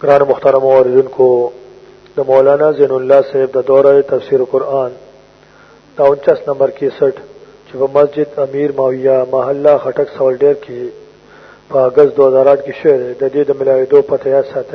قرآن مختار موردن کو دا مولانا زین اللہ صاحب دا دورہ تفسیر قرآن دا انچاس نمبر کی سٹ چپا مسجد امیر معاویہ محلہ خٹک سوال ڈیر کی پا اگست دوزار آٹھ کی شعر دا دید ملاوی دو پتہ یاد ساتھ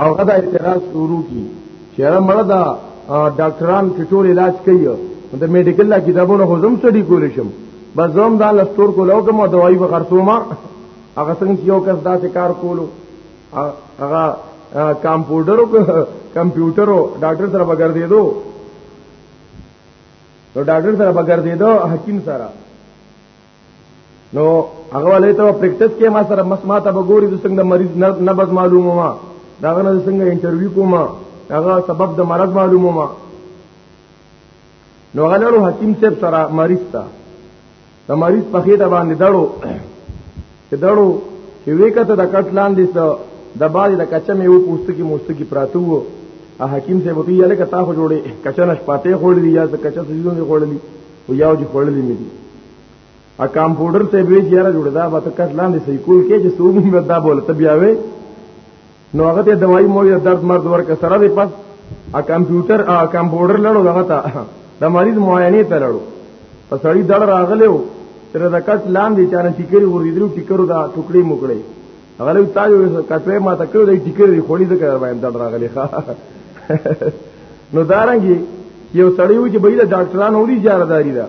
او غدا اعتراض شروع کی چیرې مړه دا ډاکټران چې ټول علاج کوي د میډیکل لا کتابونو هضم سړي کول شم بس زوم دا لستور کو لو کوم دوايي به خرڅوما هغه څنګه یو کس دا کار کولو هغه کمپیوټر او کمپیوټر او ډاکټر سره بغیر دی دو نو ډاکټر سره بغیر دی دو حکیم سره نو هغه ولې ته پریکټس کې ما سره مس ماته بګوري د څنګه مریض نه بز معلومه ما دا غنه څنګه انټرویو کوم هغه سبب د مرض معلومه ما نو غلړو حکیم صاحب سره مریض تا د مریض په خېټه باندې دړو چې دړو چې وېکته د کټ لاندې سره د باندې د کچه مې و پوستکی موستکی پراته وو حکیم صاحب ته یې لکه تا خو جوړې کچه نش پاتې خور دی یا د کچه سيزونه خور دی او یاو دي خړلې مې دي ا کمپیوټر ته به یاره جوړ دا به تکټ لاندې صحیح کول کې چې سومي به دا بوله ته بیا وې نو هغه ته دوايي مو یا درد مرد ورکه سره دې پس ا کمپیوټر ا کمپیوټر لړو دغه ته د مریض معاینه ته لړو په سړی دړ راغلو تر دا کټ لاندې چانه ټیکری ورېدلو ټیکرو دا ټوکړي موکړي هغه له تاسو یو کټوي ما ته کړو دی ټیکر دی خوري د کار باندې دړ راغلی ښا نو دارنګي یو سړی و چې بېله ډاکټران اوري جارداری دا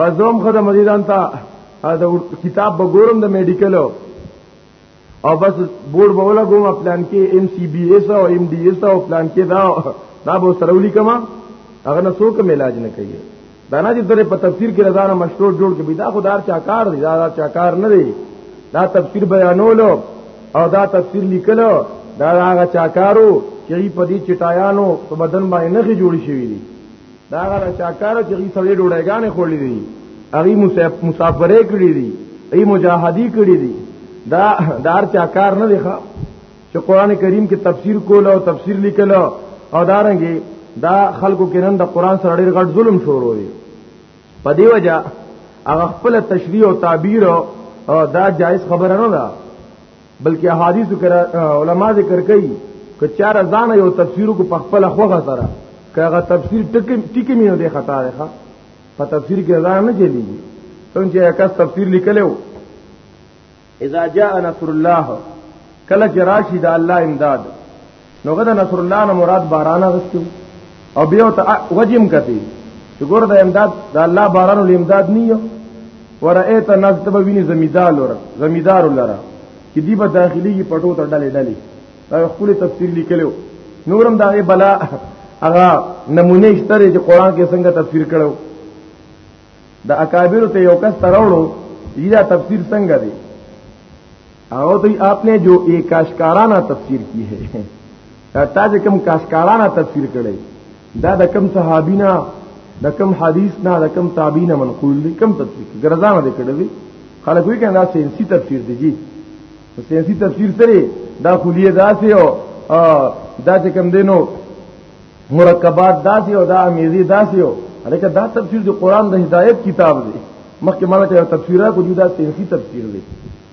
بازوم خدای مریضان ته دا کتاب بګورم د میډیکل او بس بورډ بوله کوم پلان کې ایم سی بی ایس او ایم ډی ایس او پلان کې دا دا به سره ولي کما هغه نه څوک علاج نه کوي دا نه چې ترې په تفسیر کې رضانه مشروع جوړ کې دا خدار چا کار دی دا چا کار نه دی دا تفسیر بیانولو او دا تفسیر لیکلو دا هغه چا کارو چې په دې چټایانو په بدن باندې نه جوړ شوی دی دا هغه چا کارو چې سړی ډوډېګانې خولې دي هغه مسافرې کړې دي ای مجاهدی کړې دي دا دار چا کار نه دی ښه چې قران کریم کې تفسیر کول او تفسیر لیکل او دارنګي دا خلکو کې نن د قران سره ډېر غټ ظلم شروع دی په دی وجہ هغه خپل تشریح او تعبیر او دا جایز خبره نه ده بلکې احادیث کرا علما ذکر کوي که چار ځان یو تفسیر کو په خپل خوغه سره کغه تفسیر ټکی ټکی مینه دی خطا ده په تفسیر کې ځان نه چلیږي څنګه چې کس تفسیر لیکلو اذا جاء نصر الله کله چې راشي د الله امداد نو غدا نصر الله نه مراد باران غستو او بیا ته وجم کتی چې ګور د امداد د الله باران ول امداد نه یو ورایت ناس ته ویني زمیدار لور زمیدار لره چې دی په داخلي کې پټو ته ډلې ډلې دا خپل تفسیر لیکلو نورم دا بلا هغه نمونه شته چې قران کې څنګه تفسیر کړو د اکابر ته یو کس تراوړو دا تفسیر څنګه دی او ته آپ نے جو ایک کاشکارانہ تفسیر کی ہے تا چې کوم کاشکارانہ تفسیر کړي دا د کوم صحابینا د کوم حدیث نه د کوم تابعین منقول دي کوم تفسیر ګرځانه دي کړي دي خلک وی کنه دا سینسی تفسیر دی جی سینسی تفسیر سره دا خلیه داسې او دا چې کوم دینو مرکبات داسې او دا امیزي داسې او هرکه دا تفسیر د قران د هدایت کتاب دی مخکې مالا ته تفسیره کو جدا سیاسي تفسیر دی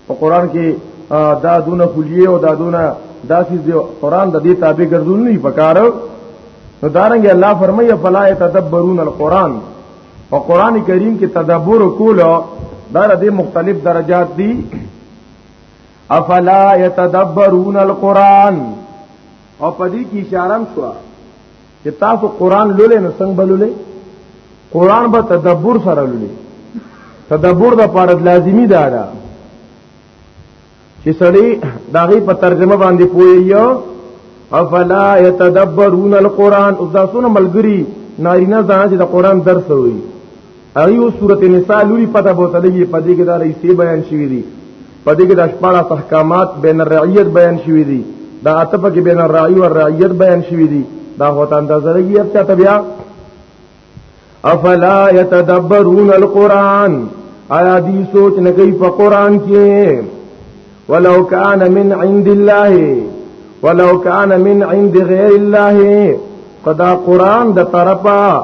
په قران کې دا دونه خلیه او دا دونه داسې دی قران د دې تابع ګرځول نه پکاره نو دارنګ الله فرمایي فلا يتدبرون القران او قران کریم کې تدبر کول دا د مختلف درجات دي افلا يتدبرون القران او په دې کې اشاره شو چې تاسو قران لولې نو څنګه بلولې قران به تدبر سره لولې تدبر د پاره لازمی ده دا چې سړی داغي په ترجمه باندې پوي افلا يتدبرون القران او دا سونه ملګری نارینه ځان چې د قران درس وي ایو سورۃ النساء لوري پته بوته لګي په دې کې دا رئیسې بیان شوې دي په دې کې د شپږ احکامات بین الرعیت بیان شوې دي دا اته په کې بین الرعی او رعیت بیان شوې دي دا هوته اندازه لګي اب چاته بیا افلا يتدبرون القرآن آیا دی سوچ نه کوي په قرآن کې ولو کان من عند الله ولو کان من عند غیر الله قدا قرآن د طرفه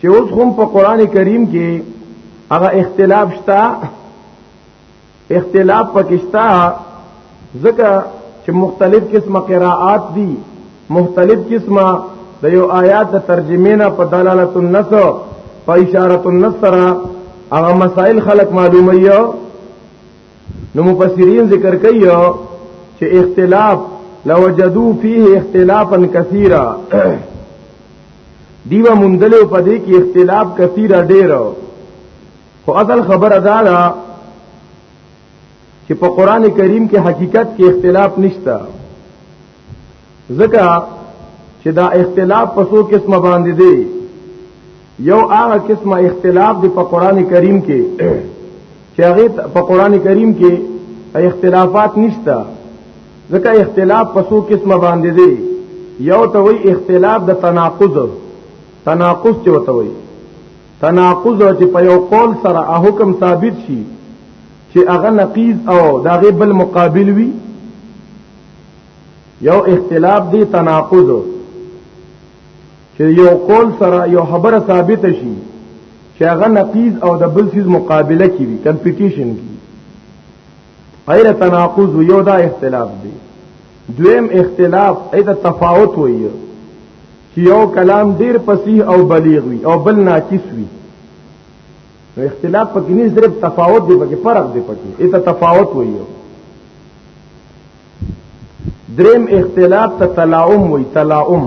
چې اوس هم په قران کریم کې هغه اختلاف شته اختلاف پکشتا ځکه چې مختلف قسمه قراءات دي مختلف قسمه د یو آیات د ترجمه نه په دلالت النص په اشاره النص سره هغه مسائل خلق معلومه یو نو مفسرین ذکر کوي چې اختلاف لوجدو فيه اختلافا كثيرا دیو مندلو په دې کې اختلاف کثیر ډیر خو اصل خبره دا ده چې په قران کریم کې حقیقت کې اختلاف نشته ځکه چې دا اختلاف په څو قسمه باندې دی یو هغه قسمه اختلاف دی په قران کریم کې چې هغه په قران کریم کې اختلافات نشته ځکه اختلاف په څو قسمه باندې دی یو ته وی اختلاف د تناقض تناقض چې وته وی تناقض چې په یو قول سره ا حکم ثابت شي چې هغه نقیض او داغه بل مقابل وي یو اختلاف دی تناقض چې یو قول سره یو خبره ثابت شي چې هغه نقیض او د بل سیز مقابله کوي کمپټیشن کوي غیر تناقض یو دا اختلاف دی دویم اختلاف ایدا تفاوت وایي چې یو کلام ډیر فصیح او بلیغ وي او بل ناقص وي نو اختلاف پکې نه صرف تفاوت دی پکې فرق دی پکې ایدا تفاوت وایي دریم اختلاف ته تلاوم وایي تلاوم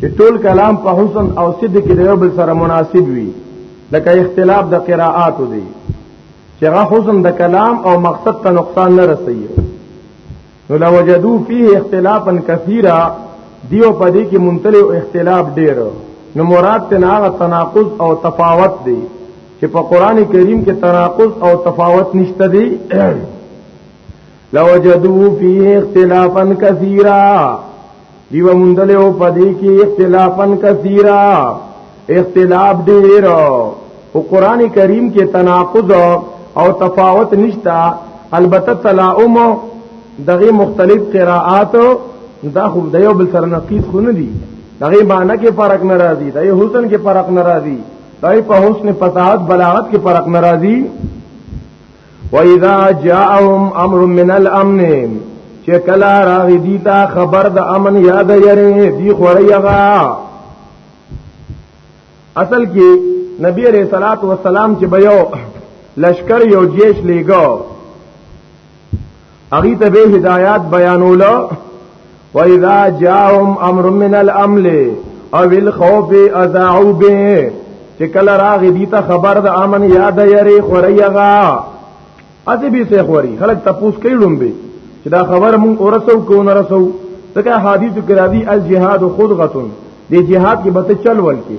چې ټول کلام په حسن او صدق کې د یو بل سره مناسب وي لکه اختلاف د قراءات دی چې هغه حسن د کلام او مقصد ته نقصان نه رسي نو لوجدو فيه اختلافا كثيرا دیو پدې کې منتلي او اختلاف ډېر نو مراد ته هغه تناقض او تفاوت دی چې په قران کریم کې تناقض او تفاوت نشته دی لوجدو فيه اختلافا كثيرا دیو مندل او پدې کې اختلافن کثیرا اختلاف ډیر او قران کریم کې تناقض او تفاوت نشتا البته تلاوم دغه مختلف قراءات دا خو د یو بل سره نقیض خو نه دي دغه معنی کې فرق ناراضي د حسن کې فرق ناراضي دای په حسن فصاحت بلاغت کې فرق ناراضي واذا جاءهم امر من الامن چې کلا راغی دیتا خبر د امن یاد یری دی خوريغا اصل کې نبی عليه صلوات و سلام چې بيو لشکر یو جیش لیګو هغه ته به هدایت بیانول و اذا جاءهم امر من الامل او الخوف اذاعوا به چې کله راغی دي ته خبر د امن یاد یری خوریغا اته به سه خوري خلک تپوس کوي لومبي چې دا خبر مونږ اورسو کو نه رسو ځکه حدیث کرا دي الجهاد خدغه دی جهاد کې بته چل ول کې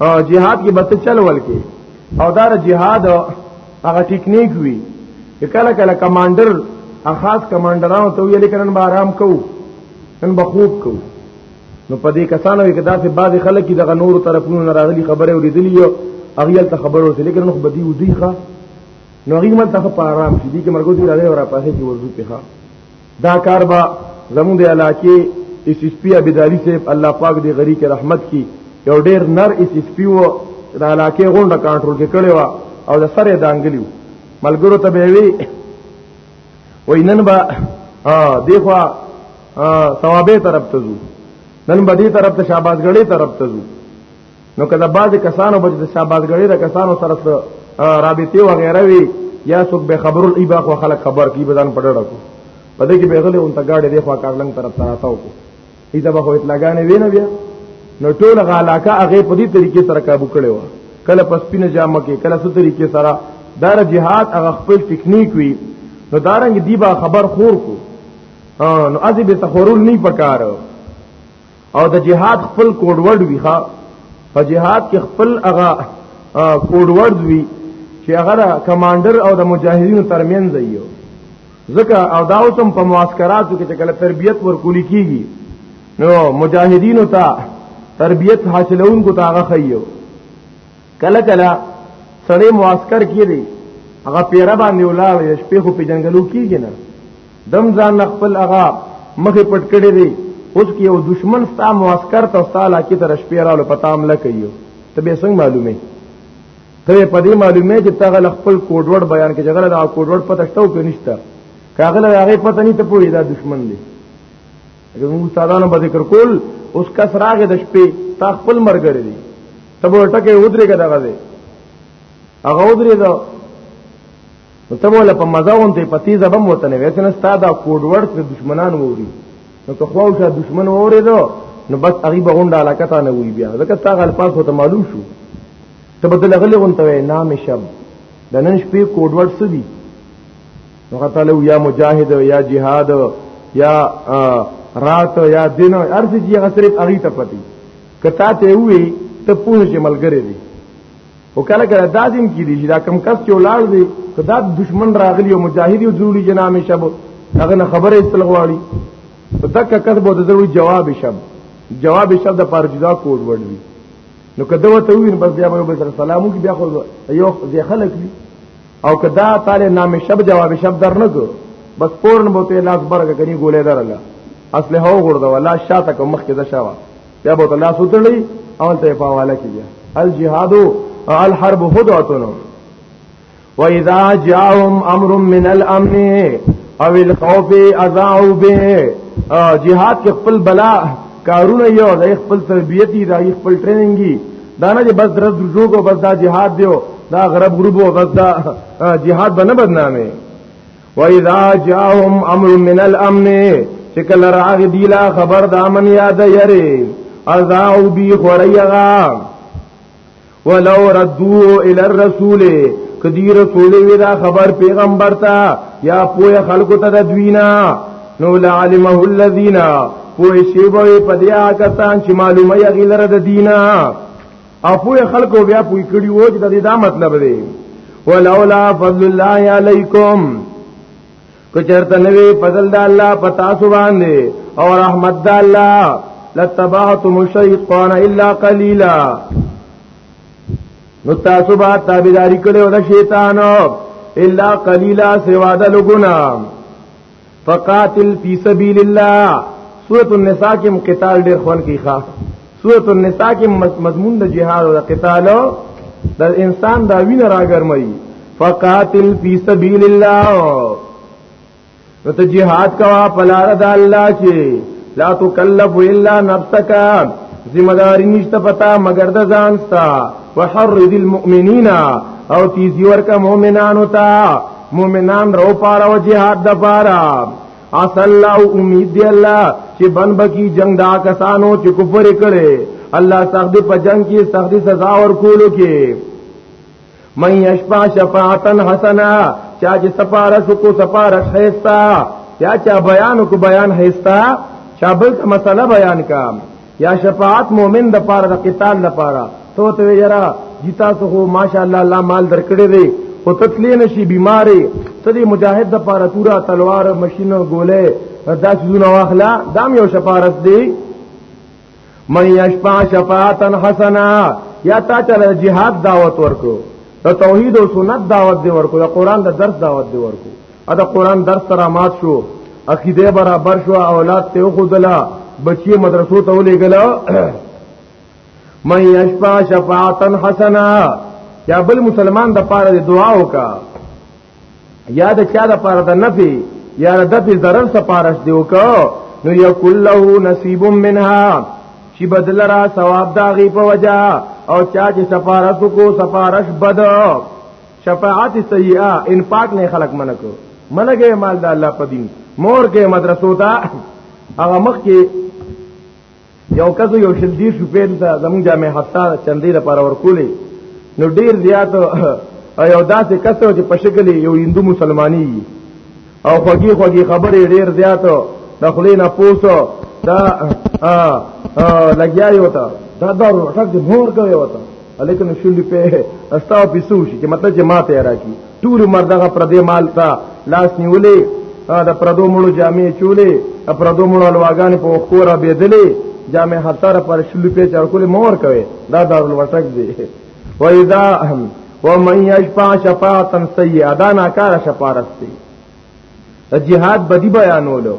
او جهاد کې بس چل ول کې او دا جهاد هغه ټیکنیک وی کله کله کمانډر خاص کمانډرانو ته ویل کړي نن آرام کو نن بخوب کو نو په دې کسانو کې داسې بعض خلک دغه نور طرفونو نه راغلي خبره ورېدلې یو اغیل ته خبر ورته لیکن نو بدی ودی ښا نو هغه مل ته په آرام شي دي چې مرګو دی راځي او را پاسه کې ورځو په ښا دا کار با زموږ د علاقې اس اس پی ابدالی صاحب الله پاک دې غری کې رحمت کی یو ډیر نر اس اس پی وو د علاقې غونډه کنټرول کې کړي وا او د سره دانګلیو ملګرو ته به وی وینن با دیخوا ثوابه طرف ته ځو نن بدی طرف ته شاباز غړي طرف ته ځو نو کله بعض کسانو به د شابادګړي د کسانو سره رابطه و غیره وی یا څوک به خبر الایباق و خلک خبر کی بدن پډړه کو پدې کې به غلې اون ته گاډي دی خو کارلنګ طرف ته راتاو کو ایته به هوت لګانې وینه بیا نو ټول غالاکا هغه په دې طریقې سره کابو کړي و کله پس پینه جامه کې کله ست طریقې سره دار جهاد هغه خپل ټیکنیک وی نو دارنګ دی با خبر خور کو نو ازي به تخورول نه پکاره او د جهاد خپل کوډوړ وی ښا په جهاد کې خپل هغه کوډوړ وی چې هغه کمانډر او د مجاهدینو ترمنځ یو ځکه او دا اوسم په معسكراتو کې چې کله تربيت ورکول کیږي نو مجاهدینو ته تربيت حاصلونکو ته هغه خيو کله کله سړی معسكر کې دی هغه پیره باندې ولاړ یې شپې خو په جنگلو کېږي نه دم ځان خپل هغه مخې پټ کړی دی اوس کې یو دشمن ستا معسكر ته ستا علاقې ته شپې رااله پتا عمله کوي ته به څنګه معلومه ته په دې معلومه چې تاغه خپل کوډوړ بیان کې جګړه دا کوډوړ پته شته او کې نشته کاغله هغه پته نه ته پوهې دا دشمن دی زموږ استادانو به ذکر کول اوس کس راغې د شپې تا خپل مرګره دي تب ټکه ودرېګه دغه دی هغه ودرېګه نو ته ولا په مزه غونته په تیزه بم وته نه وېته نه ستاده کوډ ورډ د دشمنان ووري نو که خو شه دشمن ووري دو نو بس هغه به غونډه علاقه ته نه وی بیا ځکه تا غل پاس وته معلوم شو ته بدل غلې غونته نام شب د نن شپې کوډ ورډ سدي نو قتلو یا مجاهد یا جهاد یا رات یا دین هر څه چې هغه صرف اغي ته پتی کته ته وی ته پوه چې ملګری دی او کله کله دا دین کې دي چې دا کم کس چې ولاړ دی کدا دشمن راغلی او مجاهد او ضروری جنامه شب هغه نه خبره استل غواړي تک کس به د ضروري جواب شب جواب شب د پاره جدا کوډ وړي نو کده وته وین بس بیا به سلامو کې بیا خو یو ځای خلک دي او کدا تعالی نام شب جواب شب در نه کو بس پورن بوته لاس برګه کني ګولې درله اصله هو غرد ولا شاته کوم مخ کې د شوا بیا بوته لاس وتړي او ته په حواله کیږي الجهاد الحرب هدعتن واذا جاءهم امر من الامن او الخوف اذاعوا به جهاد کې خپل بلا کارونه یو د خپل تربیتی د خپل ټریننګي دا نه چې بس درز درزو کو بس دا جهاد دیو دا غرب غروبو بس دا جهاد بنه بدنامه و اذا جاءهم امر من الامن شکل راغ دی لا خبر د امن یاد یری ازاو بی خوریغا ولو ردو الى الرسول کدی رسول وی دا خبر پیغمبر تا یا پوی خلق ته د دوینا نو لعلمه الذين پوه شي به په دې کسان چې معلومه یې غیلره د دینه او پوه خلکو بیا پوه کړي وو چې د دې دا مطلب دی ولولا فضل الله علیکم کچرته نوی فضل د الله پتا سو باندې او رحمت د الله لتبعتم الشیطان الا قليلا نو تاسو به تابعداري کړو د شیطانو الا قليلا سوا د لګونه فقاتل فی سبیل الله سورۃ النساء کې قتال ډېر خون کې ښه سورۃ النساء کې مضمون د جهاد او د قتال د انسان دا وینه راګرمي فقاتل فی سبیل الله نو ته jihad کوا پلار د الله کې لا تکلف الا نفسک ذمہ داری نشته پتا مگر د ځان ستا وحرد المؤمنین او تیزی ورکا مؤمنانو ته مومنان رو پارا و جهاد دا پارا اصل الله امید دی الله چې بن بکی جنگ دا کسانو چې کفر کړي الله سخت په جنگ کې سخت سزا ور کولو کې من یشفع شفاعتا حسنا چا چې سپارش کو سپارش هيستا یا چا بیان کو بیان هيستا چا بل مسله بیان کا یا شفاعت مؤمن د پاره د قتال د پاره تو ته یرا جتا سو هو ماشاءالله الله مال درکړي دی او تتلی نشي بیماری ته دی مجاهد د پاره تورا تلوار ماشینو ګولې دا څونه واخلا دام یو شفاعت دی من یشفع شفاعتا حسنا یا تا چل جهاد دعوت ورکو د توحید او سنت دعوت دی ورکو د قران د درس دعوت دی ورکو ادا قران درس ترا مات شو عقیده برابر شو اولاد ته خودلا بچی مدرسو ته ولېګلا مې یشفا شفاعتن حسنا یا بل مسلمان د پاره د دعا وکا یا د چا د پاره د نفي یا د دفي ضرر سپارش دی وکا نو یکل له نصیب منها چې بدل را ثواب داغي په وجا او چا چې سفارت کو سفارش بد شفاعت سیئه ان پاک نه خلق منکو منګه مال د الله په دین مور کې مدرسو ته هغه مخ کې یو کس یو شل دیر شپې ته زمون جامع حفصه چندې لپاره ورکولې نو ډیر زیات او یو داسې کس چې په شکل یو هندو مسلمانی او خوږی خوږی خبرې ډیر زیات د خلې نه پوسو دا لګیای وتا دا دا ټک دې مور کوي وتا الیکن شونډې په استا پیسو شي چې مطلب چې ماته راکی ټول مردغه پر دې مال تا لاس نیولې دا پردو مړو جامې چولې پردو مړو الواغان په وخورا بيدلې جامې هتر پر شلو په چرکول مور کوي دا دارل وټک دی و اذا اهم و من یشفع شفاعتا سیئه دا ناکاره شفارت دی جهاد بدی بیانولو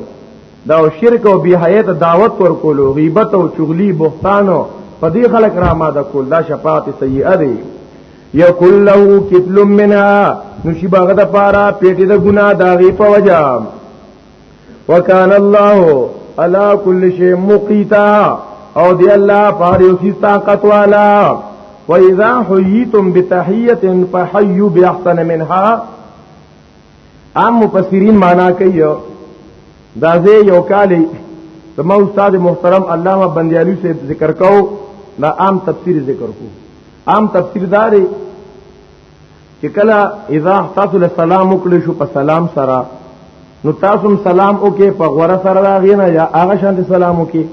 دا شرک او بیحیات دعوت ورکولو غیبت او چغلی بهتان او په دې خلک را ماده کول دا شفاعت سیئه دی یکل له کتل منها نشي باغ د پارا پیټه د ګنا داغي په وجام وکان الله علا کل شی مقیتا او دی الله پاره یو سی طاقت والا و اذا حییتم بتحیه فحیوا باحسن منها عام مفسرین معنا کوي دا زه یو کالی زما استاد محترم علامه بندیالو سے ذکر کو دا عام تفسیر ذکر کو عام تفسیر داري چې کله اذا تاسو له سلام وکړو شو په سلام سره نو تاسو سلام وکي په غوړه سره راغی نه یا هغه شان سلام وکي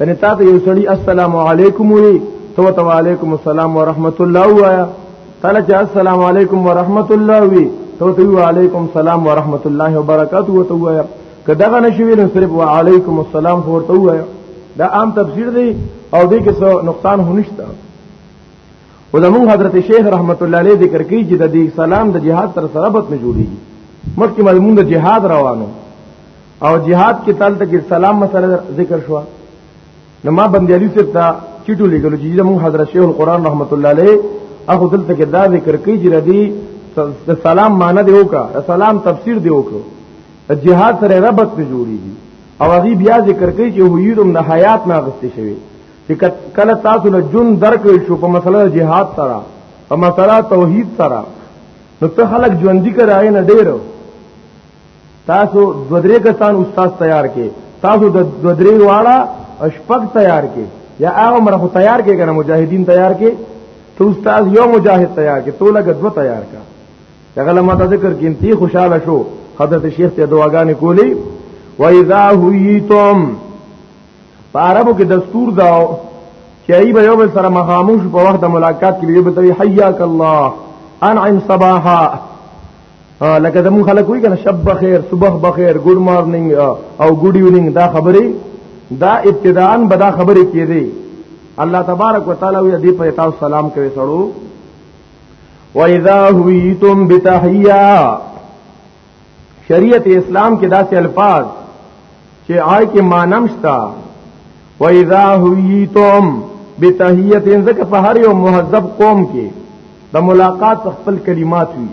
یعنی تاسو یو سړی السلام علیکم وی تو تو علیکم السلام ورحمت الله وایا تعالی چې السلام علیکم ورحمت الله وی تو تو علیکم السلام ورحمت الله وبرکاته وته وایا کداغه نشوی نو صرف وعلیکم السلام ورته وایا دا عام تفسیر دی او دې کې څه نقصان هنشته او د موږ حضرت شیخ رحمت الله علیه ذکر کوي چې د دې سلام د جهاد سره سره بت نه جوړیږي مخکې مضمون د جهاد روانو او جهاد کې تل تک سلام مسله ذکر شو نو ما بندي علي صاحب ته چټو لیکلو چې موږ حضرت شیخ القرآن رحمت الله علیه اخو دلته کې دا ذکر کوي چې ردی د سلام معنی دی وکا سلام تفسیر دی وکا جهاد سره ربط نه جوړیږي او هغه بیا ذکر کوي چې هویرم نه حیات نه غستې شوی چې کله تاسو له جون درکړې شو په مسله جهاد سره په مسله توحید سره نو ته خلک ژوندۍ کرای نه ډېر تاسو دو درې کسان استاد تیار کې تاسو د دو درې واړه اشپق تیار کې یا هغه مرخ تیار کې کنه مجاهدین تیار کې ته استاد یو مجاهد تیار کې تو لګ دو تیار کا هغه لمه ذکر کې انتي خوشاله شو حضرت شیخ ته دعاګانې کولې و اذا حیتم په عربو کې دستور دا چې ای به یو بل سره مخاموش په وخت د ملاقات کې یو بل ته حیاک الله انعم صباحا لکه د مون خلک وی کنه شب بخیر صبح بخیر ګډ مارنینګ او ګډ ایونینګ دا خبرې دا ابتداءن بدا خبرې کېږي الله تبارک وتعالى وی دې په تاسو سلام کوي سړو واذا هویتم بتحیه شریعت اسلام کې داسې الفاظ چې آی کې مانم شتا و اذا حییتم بتحیت زکه په هر یو مهذب قوم کې د ملاقات خپل کلمات وي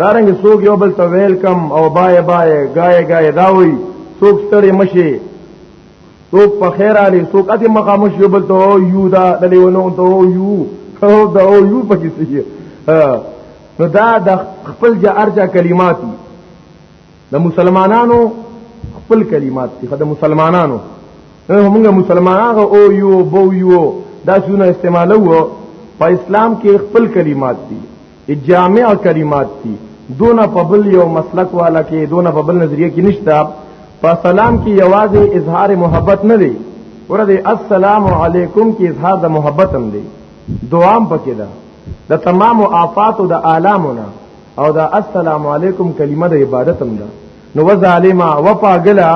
دارنګ سوګ یو بل ته ویلکم او بای بای گای گای دا وی سوګ ستړي مشي څوک په خیر علي څوک اته مخامش یو بل ته او یو دا د لیونو ته او یو او دا او یو پکې سي نو دا د خپل جارجا کلمات د مسلمانانو خپل کلمات دي خدای مسلمانانو موږ مسلمانانو او یو بو یو دا څونه استعمالو په اسلام کې خپل کلمات دي جامع کلمات دي دونه په بل یو مسلک والا کې دونه په بل نظریه کې نشته په سلام کې یوازې اظهار محبت نه دی ورته السلام علیکم کې اظهار د محبت هم دی دوام پکې ده د تمام آفات او د آلامونه او دا السلام علیکم کلمه د عبادت هم ده نو وظالما وپاګلا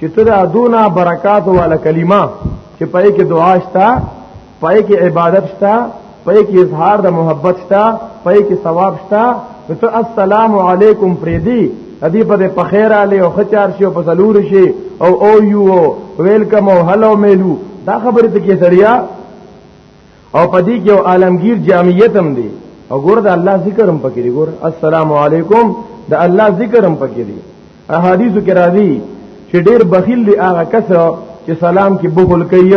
چې تر دونه برکات والا کلمه چې پای کې دعا شته پای کې عبادت شته پای کې اظهار د محبت شته پای کې ثواب شته ته السلام علیکم فریدی ادی په په خیر علی او خچار شي او په سلور شي او او یو ویلکم او هلو میلو دا خبره ته کې سړیا او پدې کې عالمگیر جامعیت هم دی او ګور د الله ذکر هم پکې دی ګور السلام علیکم د الله ذکر هم پکې دی احادیث کې راځي چې ډېر بخیل دی هغه کس چې سلام کې بخل کوي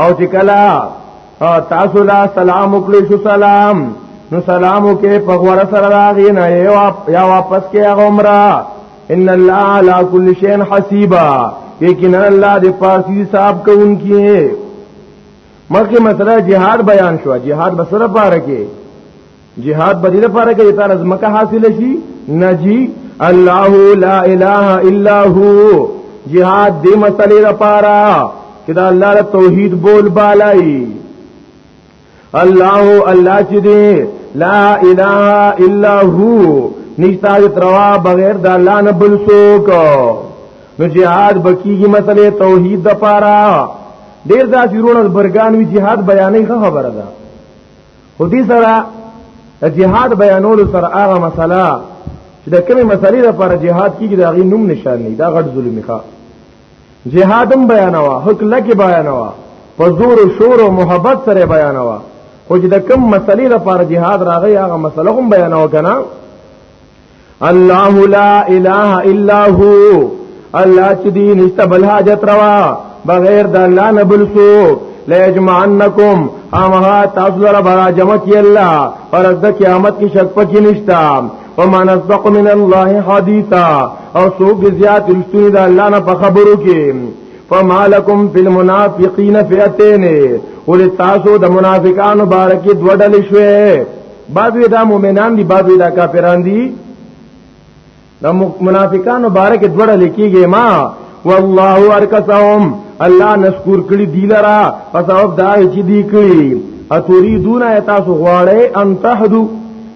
او چې کلا تاسو لا سلام وکړي شو سلام نو سلام وکي په غوړ سره راغی نه یا واپس کې عمره ان الله على كل شيء حسيبا یقینا الله دې پاسی صاحب کوونکی مخکې مسله جهاد بیان شو جهاد بسره پاره کې جهاد بدی لپاره کې تعالی زمکه حاصل شي نجی الله لا اله الا هو جهاد دې مسلې لپاره چې دا الله له توحید بول بالای الله الله چې دې لا اله الا هو نشتا تروا بغیر د الله نه بل څوک نو جهاد بکیږي مسلې توحید د پاره ډیر ځا چیرونه برګان وی جهاد بیانې خبره ده خو دې سره د جهاد بیانولو سره هغه مسله چې د کومې مسلې لپاره جهاد کیږي دا غي نوم نشان نه دا غټ ظلم ښه جهادم بیانوا حق لکه بیانوا په زور او شور او محبت سره بیانوا خو چې د کوم مسلې لپاره جهاد راغی هغه مسله هم بیانوا کنه الله لا اله الا هو الله چې دی نشته بل حاجت روا بغیر د الله نه بل څوک لیجمعنکم امها تاسو لپاره برا جمع کی الله پر د قیامت کی شک پکې نشتا ومن اصدق من الله حدیثا او سوق زیات رښتینی د الله نه په خبرو کې فما لكم في المنافقين فئتين ولتاسو د منافقانو بارکه دوډل شوه بعد وی دا مؤمنان دي بعد وی دا کافران دي دا منافقان مبارک دوړه لیکيږي ما والله ارکسهم الله نشکر کړي دی لرا پس او دا چې دی کړي اتوري دون تاسو غواړي ان تهدو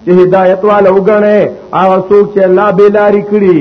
چې هدایت والا وګڼي او څوک چې الله به لاري کړي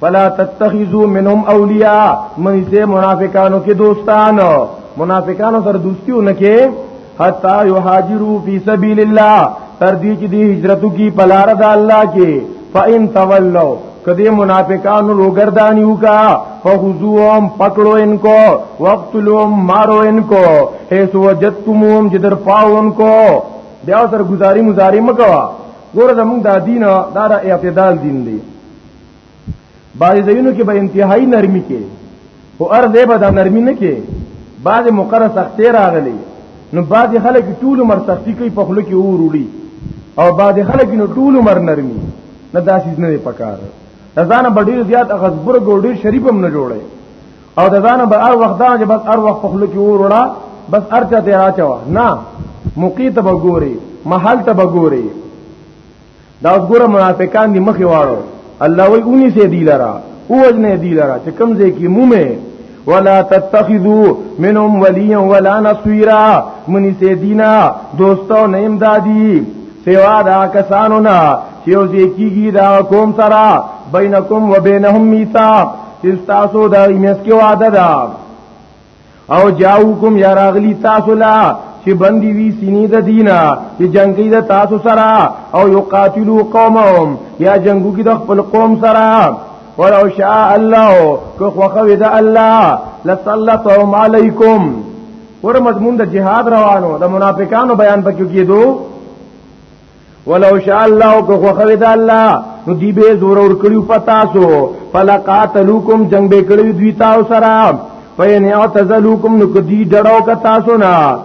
فلا تتخذوا منهم اولیاء مې سه منافقانو کې دوستان منافقانو سره دوستیو نه کې حتا یهاجروا فی سبیل الله تر دې چې دې هجرتو کې پلار د الله کې فإن تولوا کدی منافقانو لوګردانی وکا فخذوهم پکړو انکو وقتلوهم مارو انکو هیڅ وجدتموهم جدر پاو انکو بیا سر گزاری مزاری مکوا ګوره زمونږ دا دین دا د اعتدال دین دی بعض ځایونو کې به انتهایی نرمي کې او ارزه به دا نرمي نه کې بعض مقره سختي راغلي نو بعض خلک ټول عمر سختی کوي په خلکو وروړي او بعض خلک نو ټول عمر نرمي نه داسې نه پکار ځان به ډیر زیات غزبر ګوډیر شریف هم نه جوړي او د ځان به هر وخت دا چې بس هر وخت په خلکو وروړه بس ارته ته راچوا نه مقیت به ګوري محل ته به ګوري دا اوس ګوره منافقان دی مخې واړو الله وی اونی سي دی لرا اوجنه دی لرا چې کم ځای کې مومه ولا تتخذوا منهم وليا ولا نصيرا منی سي دینا دوستو نه امدادي سوا دا کسانو نه چې یو ځای کېږي دا قوم سره بینکم وبینهم میثاق چې تاسو دا یې مسکه وعده ده او جاءوکم یا راغلی تاسو لا چې بندي وی سینې د دینا چې جنگي د تاسو سره او یو قاتلو قومهم یا جنگو کې د خپل قوم سره ولو شاء الله کو خوخه د الله لسلطهم علیکم ور مضمون د جهاد روانو د منافقانو بیان پکې کېدو ولو شاء الله کو خوخه د الله نو دی به زور ور کړیو پتا سو فلقاتلوکم جنگ به کړی دوی تاسو سره فین اعتزلوکم نو کدی ډړو ک تاسو نه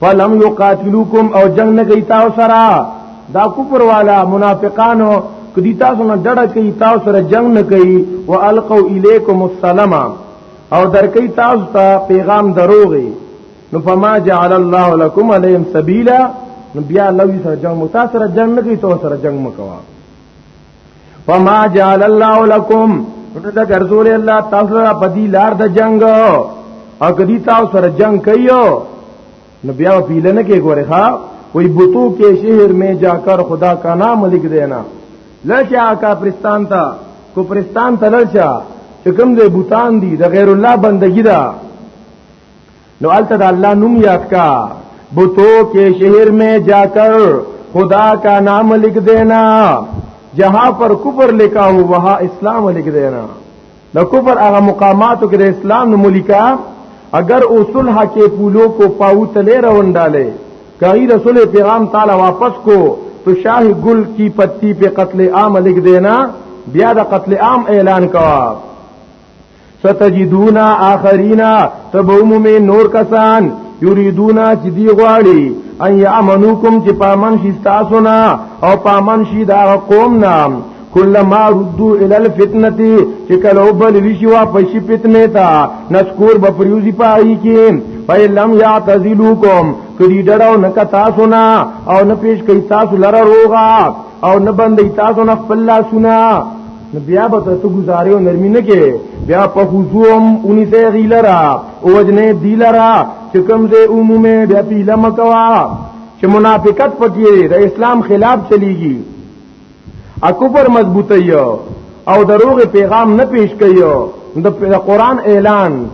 فلم یقاتلوکم او جنگ نه کوي تاسو سره دا کفر والا منافقانو کدی تاسو نه ډړه کوي تاسو سره جنگ نه کوي والقوا الیکم السلام او درکې تاسو ته پیغام دروغي نو فما جعل الله لكم عليهم سبيلا نو بیا الله یې سره جنگ متا سره جنگ نه کوي تو سره جنگ مکوا فما جعل الله لكم نو دا ګرځول الله تاسو را پدی لار د جنگ او کدی تاسو سره جنگ کوي نو بیا پیل نه کې ګوره ها کوئی بتو کے شہر میں جا کر خدا کا نام لکھ دینا لچا کا پرستان تھا کو پرستان تلل شا چې کوم دې بوتان دي د غیر الله بندگی ده نو الته د الله نوم یاد کا بوتو کې شهر میں جا کر خدا کا نام لکھ دینا جہاں پر کفر لکھا ہو وہاں اسلام لکھ دینا د کفر هغه مقاماتو کې د اسلام نوم لیکا اگر اصول حق پولو کو پاو تلے رونډاله کئی رسول پیغام تعالی واپس کو تو شاہ گل کی پتی پہ قتل عام لکھ دینا بیا د قتل عام اعلان کوا ستجدون آخرین تبومومی نور کسان یریدون چې دی غواړي ان یامنوکم چې پامن شي تاسو نه او پامن شي دا قوم نه کلما ردو ال الفتنه چې کله وبل وشي واپس شي فتنه تا نذکور بپریوزی پای کې فیلم یعتزلوکم کدی ډړو نک تاسو نه او نه پیش کوي تاسو لره روغا او نه بندي تاسو نه خپل سنا نو بیا به ته گزارې او نرمي نه کې بیا په خصوم اونې سه غیلرا او وجنه دیلرا چې کوم دې عمومه بیا پیله مکوا چې منافقت پکې د اسلام خلاف چلیږي ا کوپر مضبوطی او دروغ پیغام نه پیش کيو د قران اعلان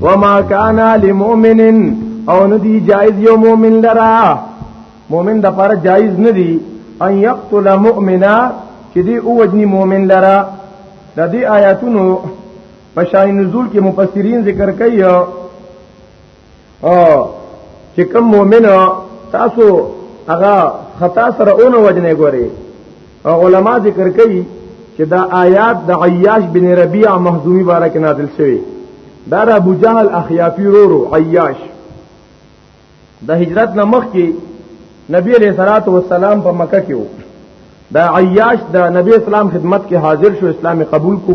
وما كان لمؤمن او ندی جائز یو مؤمن لرا مؤمن د پر جائز ندی ان یقتل مؤمنا چې دی او وجنی مؤمن لرا د دې آیاتونو په شای نزول کې مفسرین ذکر کوي او چې کوم مؤمن تاسو هغه خطا سره اون وجنه ګوري او علما ذکر کوي چې دا آیات د عیاش بن ربیع مخزومی باره کې نازل شوی دا د ابو جهل اخیافی رورو عیاش د هجرت نه مخکې نبی علیہ الصلوۃ والسلام په مکه کې وو دا عیاش د نبی اسلام خدمت کې حاضر شو اسلام قبول کو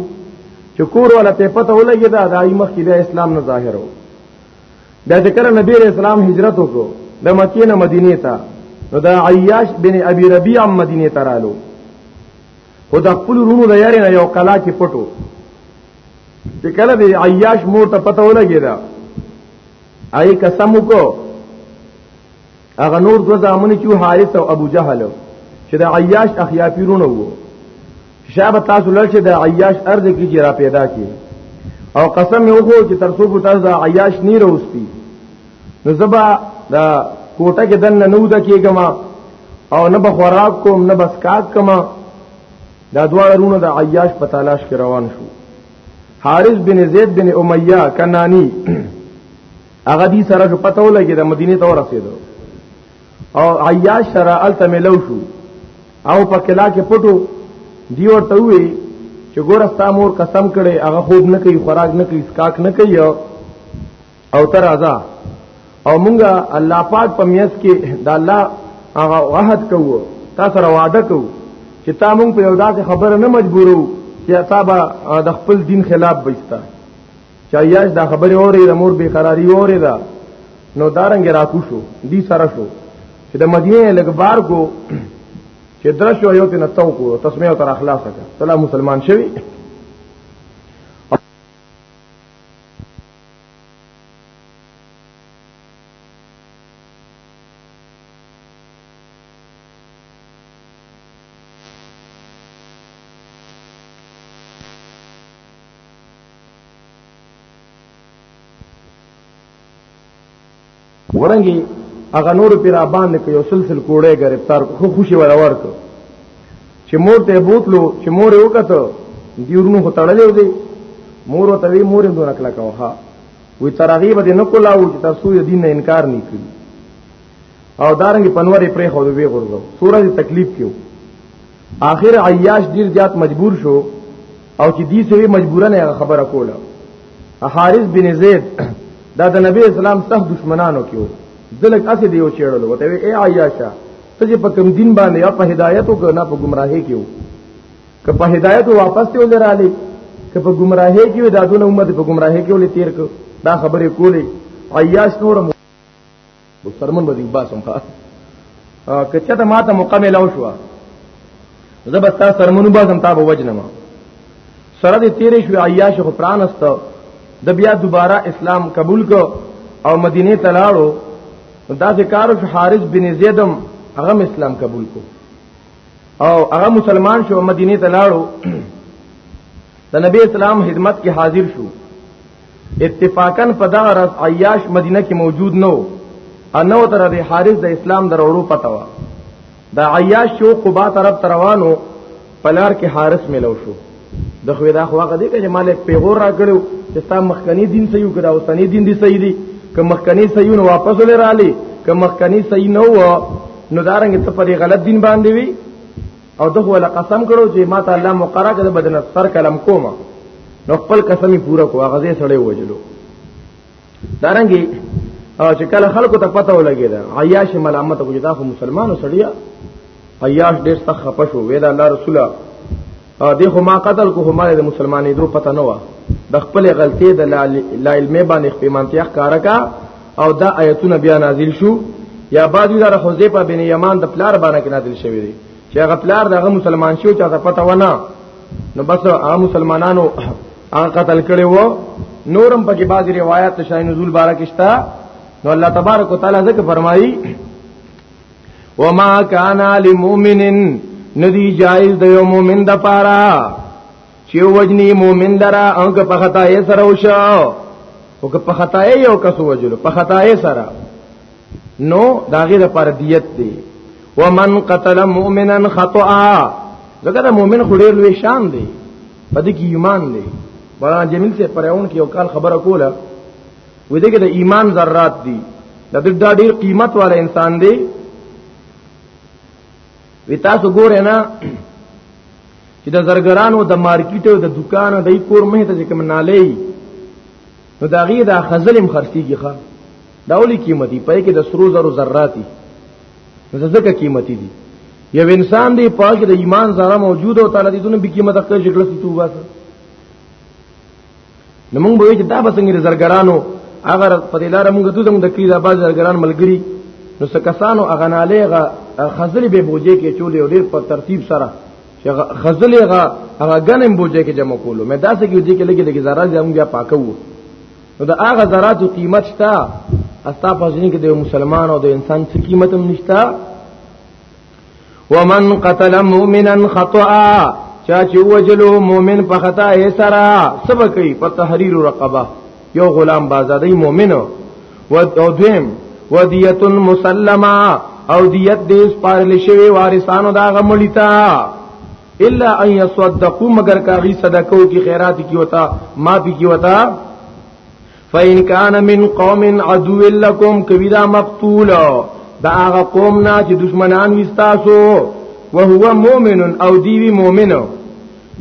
چې کور ولا ته پته ولګی دا د ایمخ کې د اسلام نه ظاهر وو بیا چې کله نبی علیہ السلام هجرت وکړو د مکې نه مدینه ته نو دا عیاش بن ابي ربيع مدینه ته رالو خو د خپل رونو د یاري نه یو کلا کې پټو چې کله به عیاش مور ته پته ولګی دا آی قسم وکړو هغه نور دو زامن چې حارث او ابو جهل چې د عیاش اخیافیرونه وو شابه تاسو لړ چې د عیاش ارض کې جرا پیدا کی او قسم یې وکړو چې تر څو تاسو د عیاش نه روستي نو زبا د کوټه کې دنه نو د کېګم او نه به خوراک کوم نه بس کاک کما دا دواړه رونه د عیاش په تلاش کې روان شو حارث بن زید بن امیہ کنانی هغه دې سره شو پته ولګي د مدینه ته ورسېدو او عیاش سره الته ملو شو او په کلا کې پټو دی ورته وی چې ګورستا مور قسم کړي هغه خوب نه کوي خوراک نه کوي اسکاک نه کوي او تر ازا او مونږه الله پاک په میاس کې د الله هغه وحد کوو تا سره وعده کوو چې تا مونږ په یو داسې خبره نه مجبورو چې تا به د خپل دین خلاف بېستا چا یاش دا خبره اوري د مور بے قراری اوري دا نو دارنګ راکو شو دی سره شو چې د مدینه لګبار کو چې درشو یو تن تو کو تسمیه تر اخلاص کا سلام مسلمان شوی ورنګي هغه نور پر باندې کې یو سلسله کوړې گرفتار خو خوشي ولا ورته چې مور ته بوتلو چې مور یې وکړه دیورونو هټړلې دی مور ته وی مور دونه کلا کوه وی ترغی به نه کولا او چې تاسو یې دین نه انکار نه کړی او دارنګ پنورې پرې خو دوی غورځو سورې تکلیف کیو آخر عیاش ډیر زیات مجبور شو او چې دې سوي مجبورن هغه خبره کوله حارث بن زید دا د نبی اسلام سخت دشمنانو کېو دلک اسې دیو چېړل وته اے عیاشا ته چې په کوم دین باندې یا په هدایت او نه په گمراهی کېو که په هدایت واپس ته ولراله که په گمراهی کې دا دونه امت په گمراهی کې ولې تیر کو دا خبرې کولې عیاش نور بسترمن به دې باسم ښا که چته ما ته مکمل او شو زبستا سرمنو باسم تا به وجنم سره دې تیرې شو عیاش خو پران است د بیا دوباره اسلام قبول کو او مدینه ته لاړو دا چې کارو شو حارث بن زیدم هغه اسلام قبول کو او هغه مسلمان شو مدینه ته لاړو د نبی اسلام خدمت کې حاضر شو اتفاقا په دغه ورځ عیاش مدینه کې موجود نو انو تر ابي حارث د اسلام درورو پتا و دا عیاش شو قبا طرف تروانو پلار کې حارث ملو شو د خو دا خو هغه دی چې مالک پیغور را کړو چې تا مخکنی دین صحیح کړه او سنی دین دی صحیح دی که مخکنی صحیح نو واپس لې را لې که مخکنی صحیح نو نو دارنګ ته پرې غلط دین باندې وی او ده ولا قسم کړو چې ما ته الله مقرره کړ بدن سر کلم کوم نو خپل قسم پورا کو هغه دې سړی وجلو دارنګي چې کله خلکو ته پته ولګی دا عیاش ملامت کو جدا خو مسلمانو سړیا عیاش ډېر سخت خپش وې دا الله رسوله دې خو ما قتل کو هم د مسلمانې دو پته نه و د خپل غلطي د لا علمي باندې خپل منطق کارکا او دا آیتونه بیا نازل شو یا بعد وی دا حذیفه بن یمان د پلار باندې کې نازل شوی دی چې هغه پلار دغه مسلمان شو چې هغه پته ونه نو بس هغه مسلمانانو هغه قتل کړي وو نورم پکې بعضی روایت شای نزول بارکشتا نو الله تبارک وتعالى ذکر فرمایي وما كان لمؤمن ندی جائز د یو مؤمن د پاره چې وجنی مؤمن لرا او که په خطا یې سره وشو او که په خطا یې یو کس وجلو په خطا یې سره نو داغه د پر دیت دی ومن قتل مؤمنا خطا ځکه دا مؤمن خو ډیر لوی شان دی په دې کې ایمان دی باران جمیل سے پرېون کې یو کال خبره کوله وې دې کې د ایمان ذرات دي د دې دا ډیر قیمت والا انسان دی وی تاسو ګورئ نه چې د زرګرانو د مارکیټ او د دکان د کور مه ته کوم نالې نو دا غي دا خزلم خرڅيږي ښا دا ولي قیمتي پې کې د سرو زرو ذراتي نو ځکه قیمتي دي یو انسان دی پاک د ایمان ذره موجود او تعالی دې دونه به قیمت خپل شکل ستو واسه نو موږ به چې دا به څنګه زرګرانو اگر په دې لار موږ ته زموږ د کلی د باز زرګران ملګری نو سکسانو اغناله غ خزل به بوجه کې چولې او ډېر په ترتیب سره چې خزل غ هغه غنم بوجه کې جمع کولو مې داسې کې دې کې لګي لګي زرا زموږ بیا پاکو نو دا هغه زراتو قیمت شته استا په ځینې کې د مسلمان او د انسان څه قیمت هم نشته ومن قتل مؤمنا خطا چا چې وجلو مؤمن په خطا یې سره سبقې په تحریر رقبه یو غلام بازادی مؤمنو و او دویم ودیت مسلمه او دیت دې سپارل شوی وارثانو دا غمړی تا الا ان يصدقوا مگر کاغي صدقو کی خیرات کی وتا ما پی کی وتا فإن كان من قوم عدو لكم كبيرا مقتول دا هغه قوم نه چې دشمنان وستاسو وهو مؤمن او دیوی مؤمن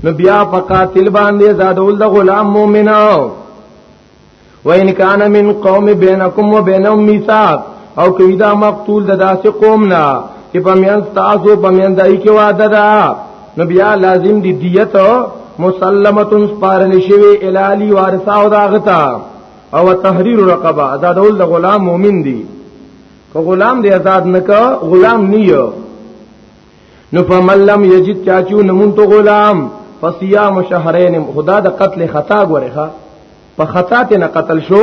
نو بیا فقاتل باندې زادول د غلام مؤمنو وإن كان من قوم بينكم وبينهم ميثاق او کوي دا مقتول د داسې قوم نه چې په میان تاسو په میان دای کې وعده ده نو بیا لازم دی دیت مسلمتون سپارل شوی الالی وارثا او داغتا او تحریر رقبه دا ډول د غلام مومن دی که غلام دی آزاد نکا غلام نیو نو فمن لم یجد چاچو نمون تو غلام فصیام شهرین خدا د قتل خطا غره په خطا ته نه قتل شو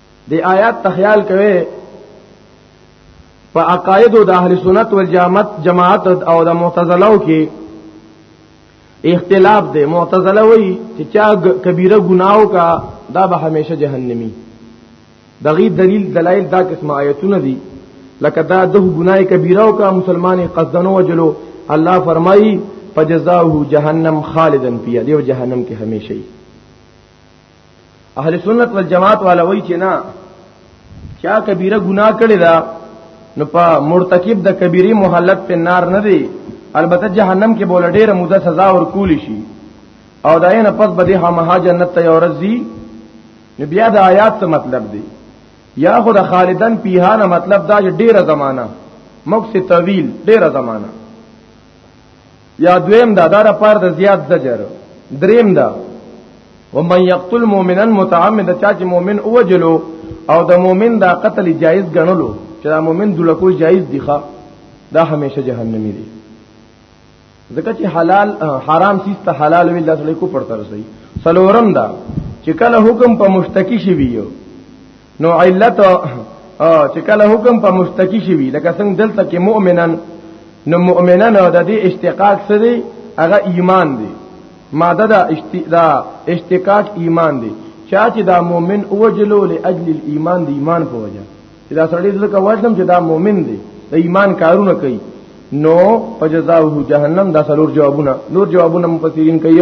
دی آیات تخیال کوي په عقاید د اهل سنت والجماعت جماعت او د معتزله کې اختلاف دی معتزله وی چې چا کبیره ګناو کا دا به همیشه جهنمی دغه دلیل دلایل دا قسم آیتونه دي لکه دا د ګناي کبیره او کا مسلمان قصدنو وجلو الله فرمایي فجزاه جهنم خالدن فیها دیو جهنم کې همیشه اهل سنت والجماعت والا وایي چې نه چا کبیره ګناه کړی دا نو په مرتکب د کبیره مهلت په نار نه دی البته جهنم کې بوله ډیره موده سزا ورکول شي او دا نه پس بده همها جنت ته ورځي نو بیا د آیات څه مطلب دی یا خود خالدن پیها نه مطلب دا چې ډیره زمانہ مکس طویل ډیره زمانہ یا دویم دا دا پر د زیات زجر دریم دا ومن یقتل مؤمنا متعمدا چا چې مؤمن اوجلو او د مؤمن دا قتل جایز ګڼلو چې دا مؤمن دلکو جایز دی ښا دا همیشه جهنمی دی ځکه چې حلال حرام سیس ته حلال ویل داسې کو پړتر سي سلورم دا چې کله حکم په مشتکی شي ویو نو علت چې کله حکم په مشتکی شي وي لکه څنګه دلته کې مؤمنان نو مؤمنان د دې اشتقاق څه دی هغه ایمان دی ماده دا دا اشتقاق ایمان دی چا چې دا مؤمن اوجلو لاجل الايمان دی ایمان په وجه چې دا سړی ځکه وژنم چې دا مؤمن دی د ایمان کارونه کوي نو فجزاؤه جهنم دا سلور جوابونه نور جوابونه مفسرین کوي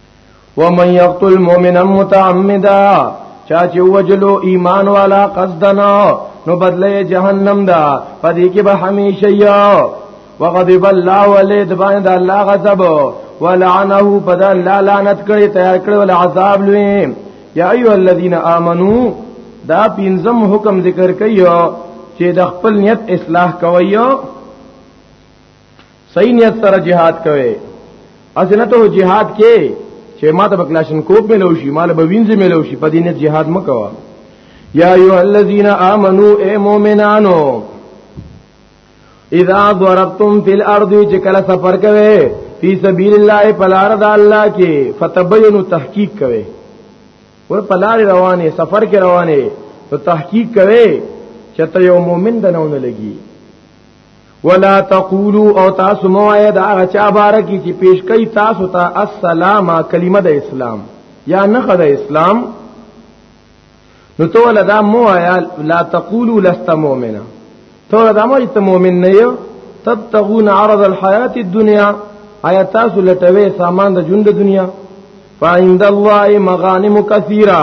ومن یقتل مؤمنا متعمدا چا چې وجلو ایمان والا قصدنا نو بدله جهنم دا پدې کې به همیشه یو وغضب الله ولید باندې الله غضب ولعنه پد الله لعنت کړي تیار کړي ول عذاب لوي یا ایو الذین آمنو دا پینځم حکم ذکر کایو چې د خپل نیت اصلاح کوي صحیح نیت سره jihad کوي اسنه ته jihad کې چې ما ته بکلاشن کوپ ملو شي مال به وینځي ملو شي په دې نیت jihad مکوا یا ایه الذین آمنو اے مومنانو اذا ضربتم فی الارض چې کله سفر کوي فی سبیل الله پلار د الله کې فتبینوا تحقیق کوي ور پلار روانه سفر کې روانه ته تحقیق کوي چې ته یو مؤمن د نونه لګي ولا تقولوا او تاسو مو آیا دا غچا بار کی چې پیش کوي تاسو ته تا السلام کلمه د اسلام یا نه د اسلام نو تو ولا دا مو آیا لا تقولوا لست مؤمنا تو ولا دا مو ته مؤمن نه یو تبتغون عرض الحیات الدنیا آیا تاسو لټوي سامان د ژوند د دنیا فعند الله مغانم کثیره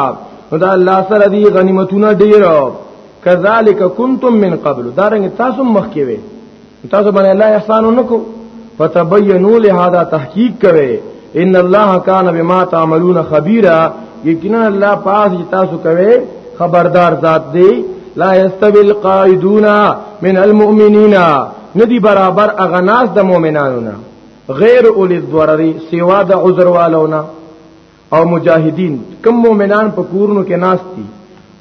دا الله سره دی غنیمتونه ډیر کذالک کنتم من قبل دا رنګ تاسو مخکې وي تاسو باندې الله احسان نکو فتبینوا لهذا تحقیق کوي ان الله کان بما تعملون خبيرا یقینا الله پاس تاسو کوي خبردار ذات دی لا یستوی القائدون من المؤمنین ندی برابر اغناس د مؤمنانو نه غیر اولی الضرری سیوا د عذر والونا او مجاهدین کم مؤمنان په کورونو کې ناس دي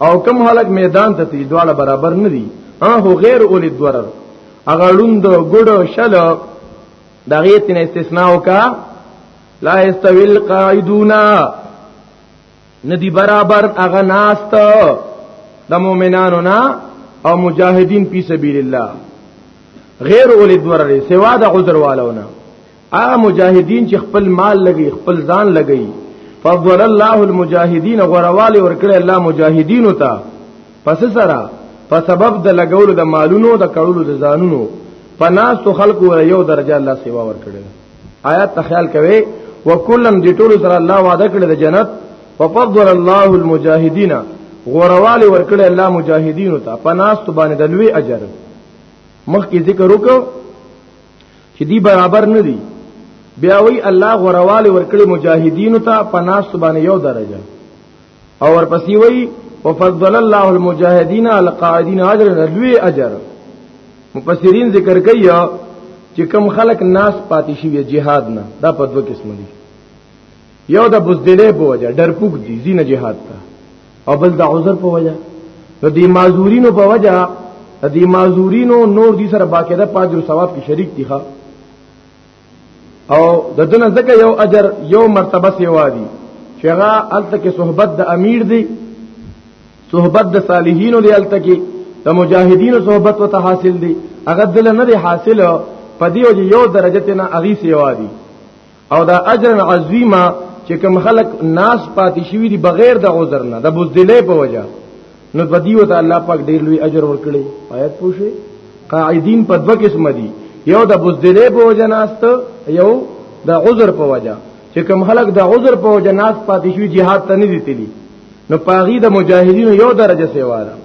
او کم خلک میدان ته دي دواړه برابر نه دي هغه غیر اولی الضرر هغه لوند ګډو شل دا غیتنه استثناء وکا لا استویل قاعدونا ندی برابر اغه ناست د مؤمنانو نا او مجاهدین فی سبیل الله غیر اول الدرر سوا د عذر والونه هغه مجاهدین چې خپل مال لګي خپل ځان لګي فضل الله المجاهدین غرواله ورکړي الله مجاهدین ته پس سره په سبب د لګولو د مالونو د کړولو د ځانونو پناستو خلقو یو درجه الله سیوا ورکړي آیات ته خیال کوي وکلن دې ټول سره الله وعده کړی د جنت ففضل الله المجاهدین غورواله ورکړی الله مجاهدین ته پناست باندې د لوی اجر مخکې ذکر وکړو چې دی برابر نه دی بیا وی الله غورواله ورکړی مجاهدین ته پناست باندې یو درجه او ورپسې وی وفضل الله المجاهدین علی القاعدین اجر لوی اجر مفسرین ذکر کوي چې کم خلق ناس پاتې شي جهاد نه دا په دوه قسم دي یو د بوزدلې په وجه ډرپوک دي زین جهاد ته او بل د عذر په وجه د دې معذورینو په وجه د دې معذورینو نور دي سره باقاعده پاجر ثواب کې شریک دي ښا او د دنه زکه یو اجر یو مرتبه سیوا دی چې هغه الته کې صحبت د امیر دی صحبت د صالحینو دی الته کې د مجاهدینو صحبت وته حاصل دی هغه دل نه دی حاصل په دې وجه یو درجه ته نه اغي سیوا دی او دا اجر عظیمه چې کوم خلق ناس پاتې شوی دی بغیر د عذر نه د بوزدلې په وجه نو بدیو ته الله پاک ډیر لوی اجر ورکړي آیت پوښي قاعدین په دوه قسم دي یو د بوزدلې په وجه ناست یو د عذر په وجه چې کوم خلک د عذر په وجه ناست پاتې شوی jihad ته نه دي تللی نو پاغي د مجاهدینو یو درجه سیوا ده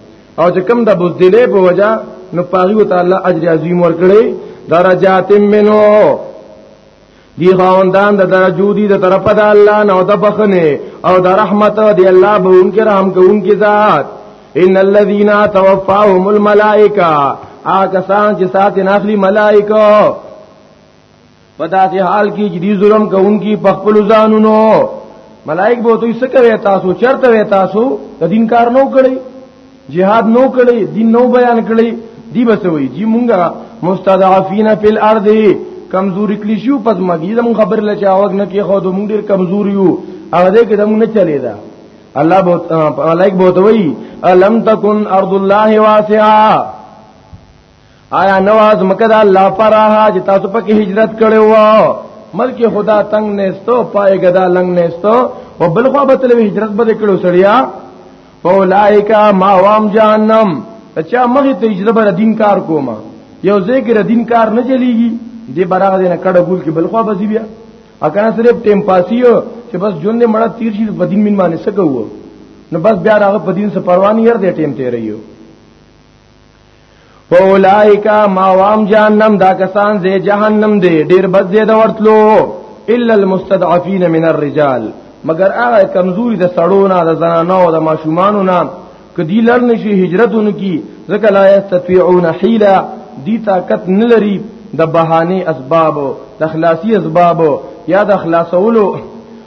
او چې کوم د بوزدلې په وجه نو پاغي تعالی اجر عظیم ورکړي درجات منو دی خواندان د درجو دی د طرف د الله نو د بخنه او د رحمت دی الله به انکه رحم کوونکی ذات ان الذين توفاهم الملائکه آګه سان چې سات ناخلی ملائکه په داسې حال کې چې دی ظلم کوونکی په خپل ځانونو ملائک به دوی څه کوي تاسو چرته وي تاسو د دین کار نو کړی جهاد نو کړی دین نو بیان کړی دی بسوي جی مونږه مستضعفین فی الارض کمزوري کلی شو پس مګی زمون خبر لچا وګ نه کې خو دوم ډیر کمزوري یو هغه دې کې دم نه چلی دا الله بہت ملائک بہت وی الم تکن ارض الله واسعه آیا نواز مکه د الله پر راه چې تاسو پکې هجرت کړو وو ملک خدا تنگ نهستو پای غدا لنګ نهستو او بل خو به تل هجرت به کړو سړیا اولائکا ما وام جهنم چا مغه ته هجرت به دین کار کوما یو ذکر دین کار نه چلیږي دی براغ دینه کډه ګول کې بل خو به بیا اکنه صرف ټیم پاسیو چې بس جون دې مړه تیر شي په دین من باندې سکو نو بس بیا راغه په دین سره پروانه یې دې ټیم تیرې یو فاولائک ما وام جهنم دا کسان زه جهنم دی ډیر بد زید ورتلو الا المستضعفين من الرجال مگر هغه کمزوري د سړونو د زنانو او د ماشومانو نه کدی لړ نشي هجرتون کی ځکه لا یستطيعون حیلا دی طاقت نلري د بهانه اسباب د خلاصي اسباب یا د خلاصولو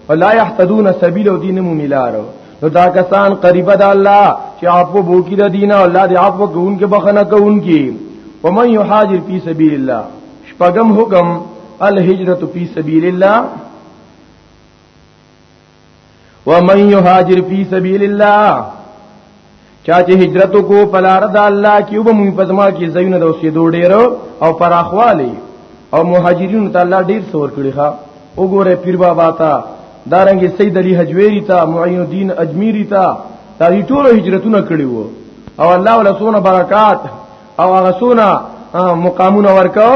ولا يحتدون سبيل دین مملارو نو دا کسان قریب د الله چې عفو بو کی د دین او الله دی عفو کوون کې بخنه کوون کې ومن یحاجر فی سبیل الله شپغم حکم الهجرت فی سبیل الله ومن یحاجر فی سبیل الله چا چې هجرت کو پلار د الله کې وب مون پزما کې زینه د اوسېدو ډېر او پراخوالی او مهاجرینو ته الله ډېر څور کړی ښا وګوره پیر بابا ته دارنګ سید علی حجویری ته معین الدین اجمیری ته دا دې ټول هجرتونه کړی وو او الله ولا سونه برکات او هغه سونه مقامونه ورکاو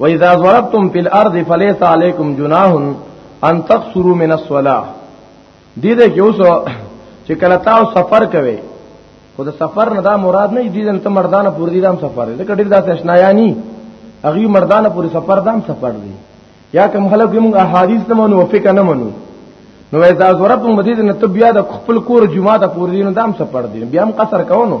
و اذا ضربتم فی الارض فلیس علیکم جناح ان تقصروا من الصلاه دې دې کې اوس چې کله تاسو سفر کوئ خو د سفر نه دا مراد نه دي دلته مردانه پور دي دام سفر دي کډیر داسې آشنایانی هغه مردانه پور سفر دام سفر دي یا کوم خلک موږ احادیث نه منو فقہ نه منو نو ایزا زورت موږ دې نه طب بیا د خپل کور جمعه د پور دي نو دام سفر دي بیا هم قصر کوو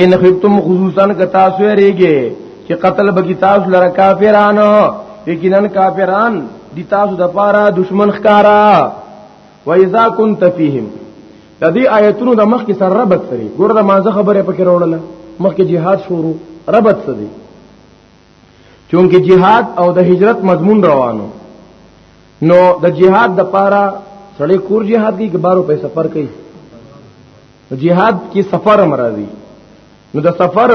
ان خفتم خصوصا ک تاسو ریګه چې قتل بکی تاسو لره کافرانو یقینا کافران دي تاسو د پاره دشمن ښکارا و اذا كنت فيهم د دې آیتونو د مخ کې سره ربط لري ګور د مازه خبره پکې وروړله مخ کې jihad شروع ربط څه دي چونکه jihad او د هجرت مضمون روانو نو د jihad د پاره سړی کور jihad کې کبارو په سفر کوي جهاد کې سفر مرضی نو د سفر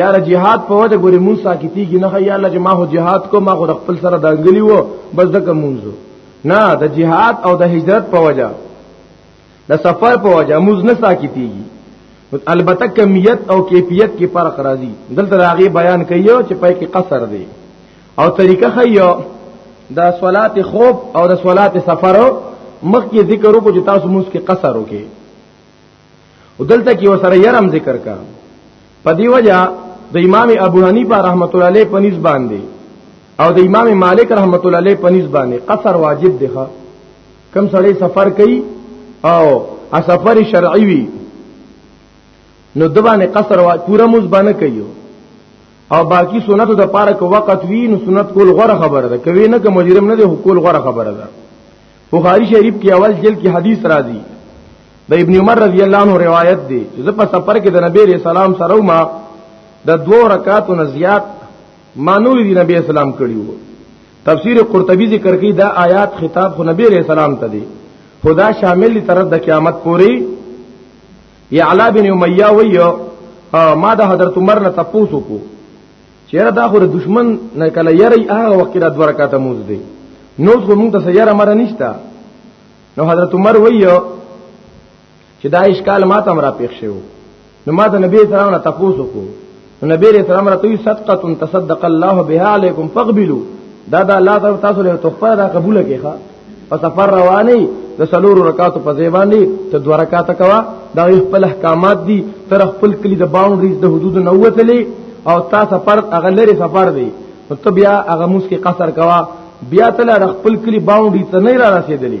یار جهاد په وجه ګوري مون ساکتيږي نه یا الله چې ما هو جهاد کو ما خو د خپل سره دنګلی وو بس د کومونزو نه د جهاد او د هجرت په وجه د سفر په وجه موز نه ساکتيږي البته کمیت او کیفیت کې فرق راځي دلته راغي بیان کوي چې پای کې قصر دی او طریقه خیو د صلات خوب او د صلات سفر مخکې ذکر وکړو چې تاسو موږ کې قصر وکړي ودلته کې وسره یرم ذکر کا په دی وجہ د امام ابو حنیفه رحمت الله علیه پنځ باندې او د امام مالک رحمت الله علیه پنځ باندې قصر واجب دی کم سړی سفر کوي او ا سفر شرعي وي نو دبانې قصر وا پورا مز باندې کوي او باقی سنت د پاره کو وخت وی نو سنت کول غره خبره ده کوي نه کوم مجرم نه دی کول غره خبره ده بخاری شریف کې اول جلد کې حدیث راځي د ابن عمر رضی الله عنه روایت دی چې زه په سفر کې د نبی رسول الله سره ما د دوه رکعاتو نه زیات مانول دی نبی اسلام کړیو تفسیر قرطبی ذکر کوي دا آیات خطاب خو نبی رسول الله ته دی خدا شامل تر د قیامت پوری یعلا بن امیہ وی ما د حضرت عمر نه تاسو کو چیرې دا خو د دشمن نه کله یری هغه وخت را دوه رکعاته موز دی نو خو موږ ته یره مر نشتا نو حضرت عمر وی چې دا اشکال ما ته مرا پیښ شو نو ما د نبی سلام نه تاسو کو نبی رسول الله راتوي صدقه تصدق الله بها علیکم فقبلوا دا دا الله تعالی تاسو له تحفه دا قبول کړي ښا په سفر رواني د سلور رکعاتو په ځای باندې ته دوه رکعات کوا دا خپل احکامات دي تر خپل کلی د باونډریز د حدود نه وتلې او تا سفر هغه لري سفر دی نو ته بیا هغه موس کې قصر کوا بیا تل خپل کلی باونډری ته نه را رسیدلې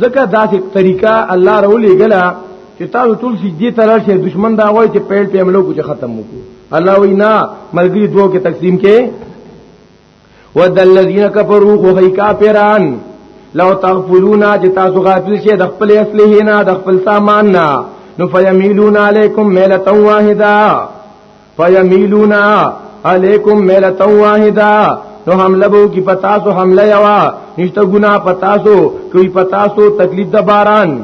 زکه داسې طریقہ الله رولې ګلا چې تاسو ټول سجدي تر شي دشمن دا وایي چې پیل په عملو کې ختم وکړو الله وی نه ملګری دوه کې تقسیم کې ودلذین کفروا خو هی کافران لو تغفلون چې تاسو غافل شئ د خپل اصله نه د خپل سامان نه نو فیمیلون علیکم میلتا واحده فیمیلونا علیکم میلتا واحدا نو حمله بو کی پتاسو حمله یوا نشته ګنا پتاسو کوي پتاسو تکلیف د باران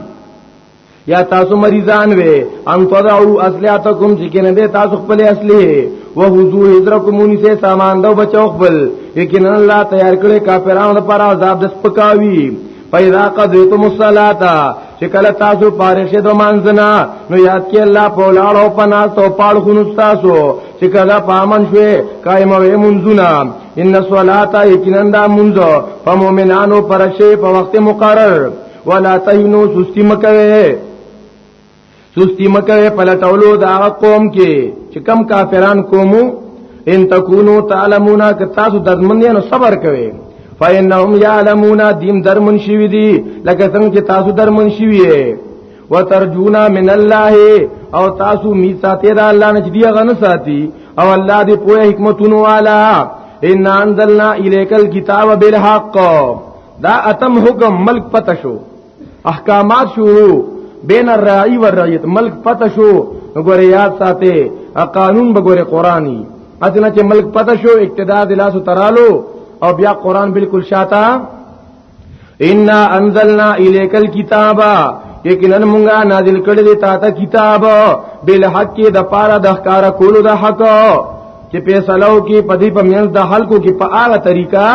یا تاسو مریضان وې ان تدعو اصلیاتکم چې کنه دې تاسو خپل اصلي او حضو حضرکم ونسه سامان دو بچو خپل یقینا الله تیار کړی کافرانو لپاره عذاب د سپکاوی پیدا قضیتم الصلاۃ چې کله تاسو فارغ شې د مانځنا نو یاد کې الله په لاړ او پنا تو پاړ خو تاسو چې کله پامن شوې قائم وې منځنا ان الصلاۃ یقینا د منځ په مؤمنانو پرشه په وخت مقرر ولا تهنو سستی مکوي سستی مکوي پلټولو دا قوم کې چې کم کافران قومو ان تکونو تعلمون ک تاسو درمن نه صبر کوي فإنهم يعلمون دیم درمن شوی دي لکه څنګه چې تاسو درمن شوی یې وترجونا من الله او تاسو می ساتي دا الله نه دی غن ساتي او الله دې په حکمتونو والا ان انزلنا الیک الكتاب بالحق دا اتم حکم ملک پتشو احکامات شروع بین الرعی و الرعیت ملک پته شو وګوره یاد ساته قانون وګوره قرآنی اتنه چې ملک پته شو اقتداء د لاسو ترالو او بیا قرآن بالکل شاته ان انزلنا الیک الكتاب یقینا مونږه نازل کړی دی تا ته کتاب بل حق کې د پاره د ښکار کولو د حق چې پیسلو کې پدی په میل د حلقو کې په اړه طریقہ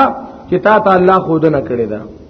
چې تا ته الله خود نه کړی دا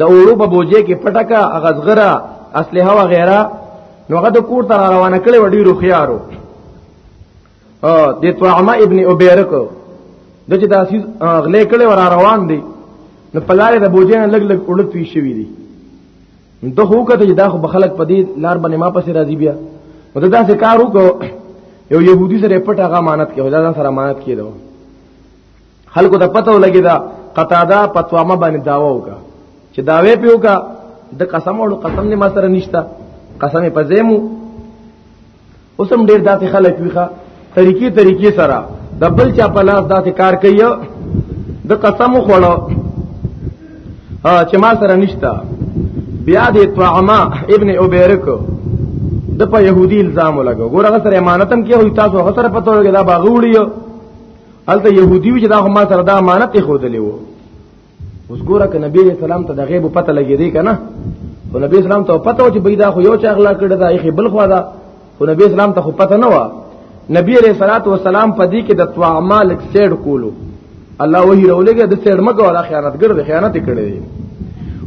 د اورو په بوجه کې پټکا اغزغرا اسلحه و غیره نو هغه د کور ته روانه کړي وړي روخيارو ا د طعمه ابن ابيرک د چې تاسیس غلې کړي ور روان دي نو پلاله د بوجه نه لګ لګ اړت وی شوی دي د هو کته دا خو بخلق پدې لار باندې ما پسې راضي بیا نو دا څه کار وکړو یو يهودي سره پټه غامانت کې دا سره امانت کېدو خلکو ته پته ولګی دا قطاده پتوامه باندې داوا وکا چې داوی په وکا د قسم او قسم نه ما سره نشتا قسم په زمو اوسم ډیر داسې خلک ویخه طریقې طریقې سره د بل چا په لاس داسې کار کوي د قسم خوړو چې ما سره نشتا بیا د طعما ابن ابیرک د په يهودي الزام لګو ګوره سره امانتم کې وي تاسو هغه سره پته ولګی دا باغوړی الته يهودي چې دا ما سره دا امانت یې خودلې وو اوس ګوره ک نبی رسول الله ته د غیب پته لګې دی کنه او نبی اسلام ته پته و چې بيدا خو یو چا اغلا کړی دا یې بل خو دا او نبی اسلام ته خو پته نه و نبی علیہ الصلوۃ والسلام په دې کې د طعامه لک سیډ کولو الله وحی رولګه د سیډ مګه ولا خیانتګر د خیانت کړی دی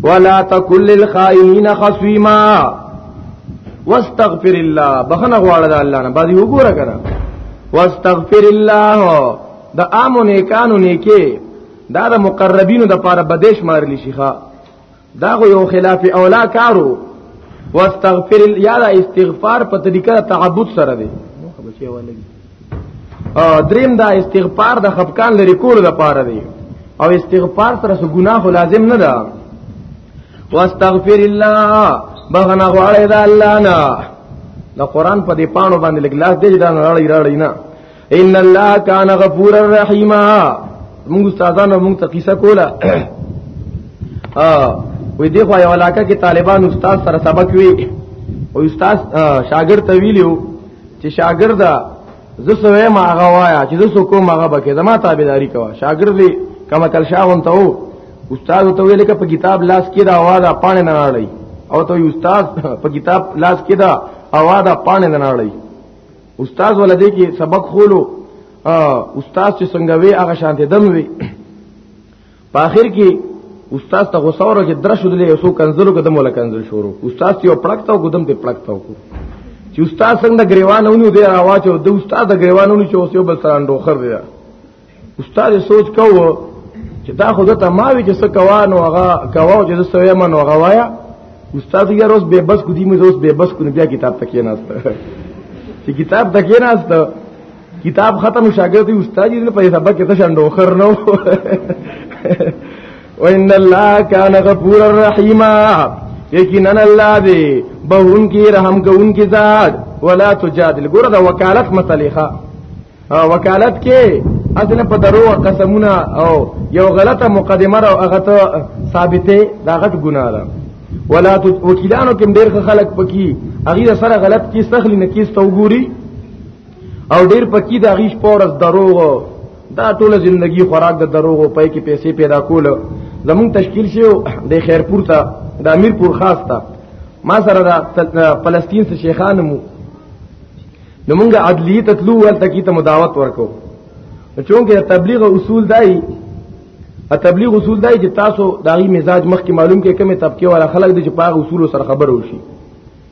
ولا تکل للخائنین خصیما واستغفر الله بخنه غواړه د الله نه باندې وګوره کړه واستغفر الله دا عامو نیکانو نیکی دا د مقربینو د پاره بدیش مارلی شيخه دا خو یو خلاف اولا کارو واستغفر یا دا استغفار په طریقه تعبد سره دی دریم دا استغفار د خفقان لري کول د پاره دی او استغفار سره ګناه لازم نه ده واستغفر الله بغنا غواړی دا الله نه دا قران په دې پانو باندې لیک لاس دې دا راړی راړی نه ان الله کان غفور الرحیم موږ استادانو موږ ته قصه کوله ا وې دغه یو علاقه کې طالبان استاد سره سبق وی او استاد شاګرد ته ویلو چې شاګرد زه سوې ما هغه وایا چې زه سو کوم هغه بکې زما تابعداري کوا شاګرد دې کما کل شاون ته وو استاد ته ویل کې په کتاب لاس کې دا اواز پانه نه راړی او ته استاد په کتاب لاس کې دا اواز پانه نه راړی استاد ول دې کې سبق خولو استاد چې څنګه وی هغه شانته دم وی په اخر کې استاد ته غوسه ورو چې درشو دلې یو څو کنزلو قدم ولا کنزل شروع استاد یو پړکتاو قدم ته پړکتاو کو چې استاد څنګه غریوان ونیو دی راواچو د استاد غریوان ونیو چې اوس یو بل سره اندوخر دی استاد سوچ کوو چې دا خو ته ما وی چې څه کوانو هغه کواو چې څه ویم نو هغه وایا استاد یې روز به بس کو دی مې روز به بس کو نه بیا کتاب تکې نه است چې کتاب تکې نه است کتاب ختم شاګرد دی استاد یې په حساب کې ته شندو خر نو وان الله کان غفور الرحیم یقینا الله دی بهون کی رحم کوون کی ذات ولا تجادل ګوره دا وکالت متلیخه وکالت کې اذن په درو قسمونه او یو غلطه مقدمه او هغه ته ثابته دا غټ ګناه ده ولا وکیلانو کې ډېر خلک پکې هغه سره غلط کیس تخلی نه کیس تو ګوري او ډیر پکی د غیش پورس دروغ دا ټول زندگی خوراک د دروغ په کې پیسې پیدا کول زمون تشکیل شو د خیرپور ته د امیرپور خاص ته ما سره د فلسطین څخه شیخان مو نو مونږه عدلی تطلو ول تکي ته مداوت ورکو چونکه تبلیغ اصول دای ا تبلیغ اصول دای چې تاسو داغي مزاج مخکې معلوم کې کمه طبقه ولا خلک د چې پاغ اصول سره خبر وشي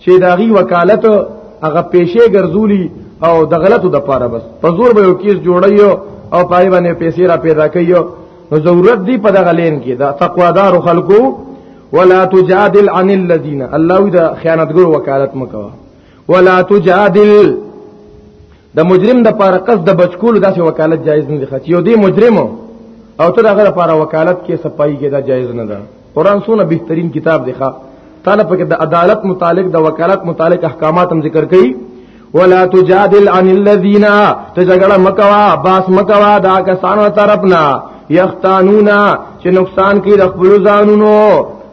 چې داغي وکالت هغه پیسې ګرځولي او د غلطو د پاره بس په زور به یو کیس جوړیو او پای باندې پیسې را پیدا کیو نو ضرورت دی په دغه لین کې دا تقوادار خلکو ولا تجادل عن الذين الله دا خیانتګر وکالت مکوا ولا تجادل د مجرم د پاره قصد د بچکول داسې وکالت جایز نه دی خچ یو دی مجرم او ته دغه لپاره وکالت کې صفائی کې دا جایز نه ده قران سونه بهترین کتاب دی ښا طالب کې د عدالت متعلق د وکالت متعلق احکامات هم ذکر کړي ولا تجادل عن الذين تجګړه مکوا باس مکوا دا کسانو طرفنا یختانونا چې نقصان کوي د خپل ځانونو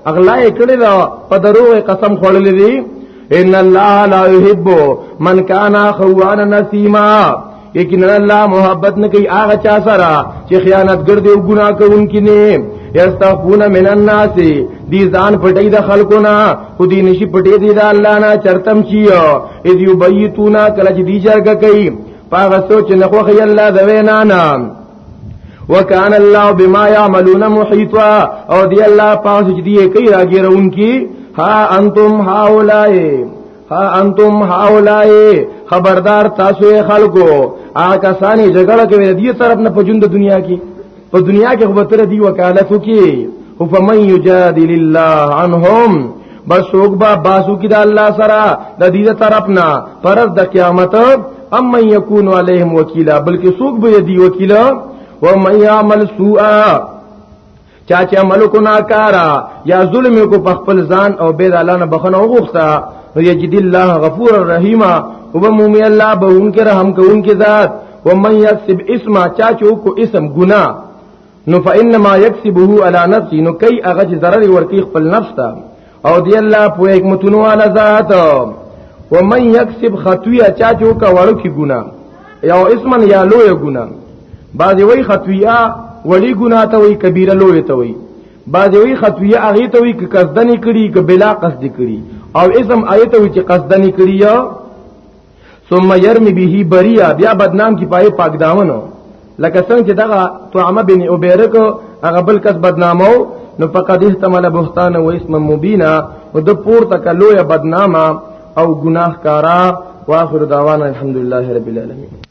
اغلا یې کړی دا په دروغ قسم خوړلې دي ان الله لا يحب من كان خوانا نسيما یقینا الله محبت نه کوي هغه چا سره چې خیانت ګرځي او ګناه کوونکی نه یستغفون من الناس دی ځان پټي د خلکو نه خو دی نشي پټي دی د الله نه چرتم چی اذ یبیتونا کله چې دی جرګه کوي پاغه سوچ نه خوخی الله د وینا نه وکان الله بما يعملون محيطا او دی الله پاس چې دی کوي راګیرون کی ها انتم هاولای ها انتم هاولای خبردار تاسو خلکو آکا سانی جګړه کوي دی طرف نه پجوند دنیا کې په دنیا کې خو تر دی وکالت کی او فمن یجادل الله عنهم بس وګبا باسو کی د الله سره د دې طرف نه پرز د قیامت اما یکون علیهم وکیلا بلکې څوک به دی وکیلا و من یعمل سوءا چا چې عمل کو ناکارا یا ظلم کو په خپل ځان او بيد الله نه بخنه وغوښتا نو یجد الله غفور الرحیم او به مومي الله به اونکه رحم کوونکې ذات و من یکسب اسما چا چې کو اسم ګناه نو فإنما يكسبه على نفسه نو کوي هغه چې ضرر ورکی خپل نفس ته او دی الله په حکمتونو والا ذات و من يكسب خطويا چا جو کا وړو کی ګنا یو اسمن یا لوی ګنا بعضی وی خطويا وړي ګنا ته وی کبیره لوی ته وی بعضی وی خطويا هغه ته وی ک قصدنی کړي ک بلا قصد کړي او اسم آیته وی چې قصدنی کړي ثم يرمي به بريا بیا بدنام کی پای پاک داونو لکه څنګه چې دغه طعمه بن عبیرک هغه بل کس بدنامو نو فقد احتمل بهتان و اسم مبینا او د پور تک لوی بدنامه او گناهکارا واخر دعوانا الحمدلله رب العالمین